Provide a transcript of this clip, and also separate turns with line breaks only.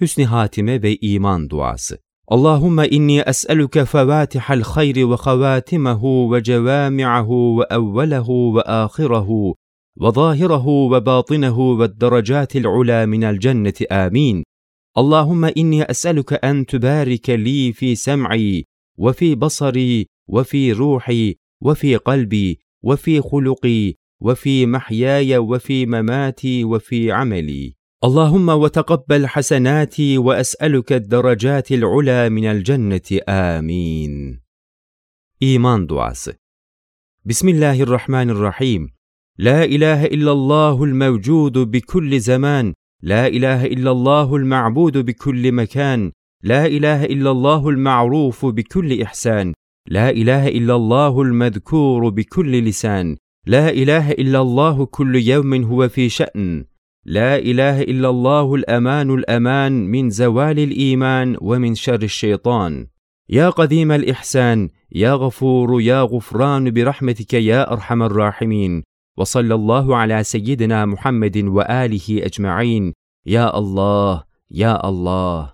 Hüsnü hatime ve iman duası. Allahümme inni es'eluke fevatihal hayri ve havatimehu ve cevami'ahu ve evvelehu ve ahirehu ve zahirahu ve batinehu ve derecatil ula minel cenneti amin. Allahümme inni es'eluke en tübarike li fi sem'i ve fi basari ve fi ruhi ve fi kalbi ve fi huluki ve fi memati ve fi ameli. اللهم وتقبل حسناتي وأسألك الدرجات العلى من الجنة آمين. إيمان duası بسم الله الرحمن الرحيم. لا إله إلا الله الموجود بكل زمان لا إله إلا الله المعبود بكل مكان لا إله إلا الله المعروف بكل إحسان لا إله إلا الله المذكور بكل لسان لا إله إلا الله كل يوم هو في شأن. لا إله إلا الله الأمان الأمان من زوال الإيمان ومن شر الشيطان. يا قديم الإحسان يا غفور يا غفران برحمتك يا أرحم الراحمين. وصلى الله على سيدنا محمد وآله أجمعين. يا الله يا الله.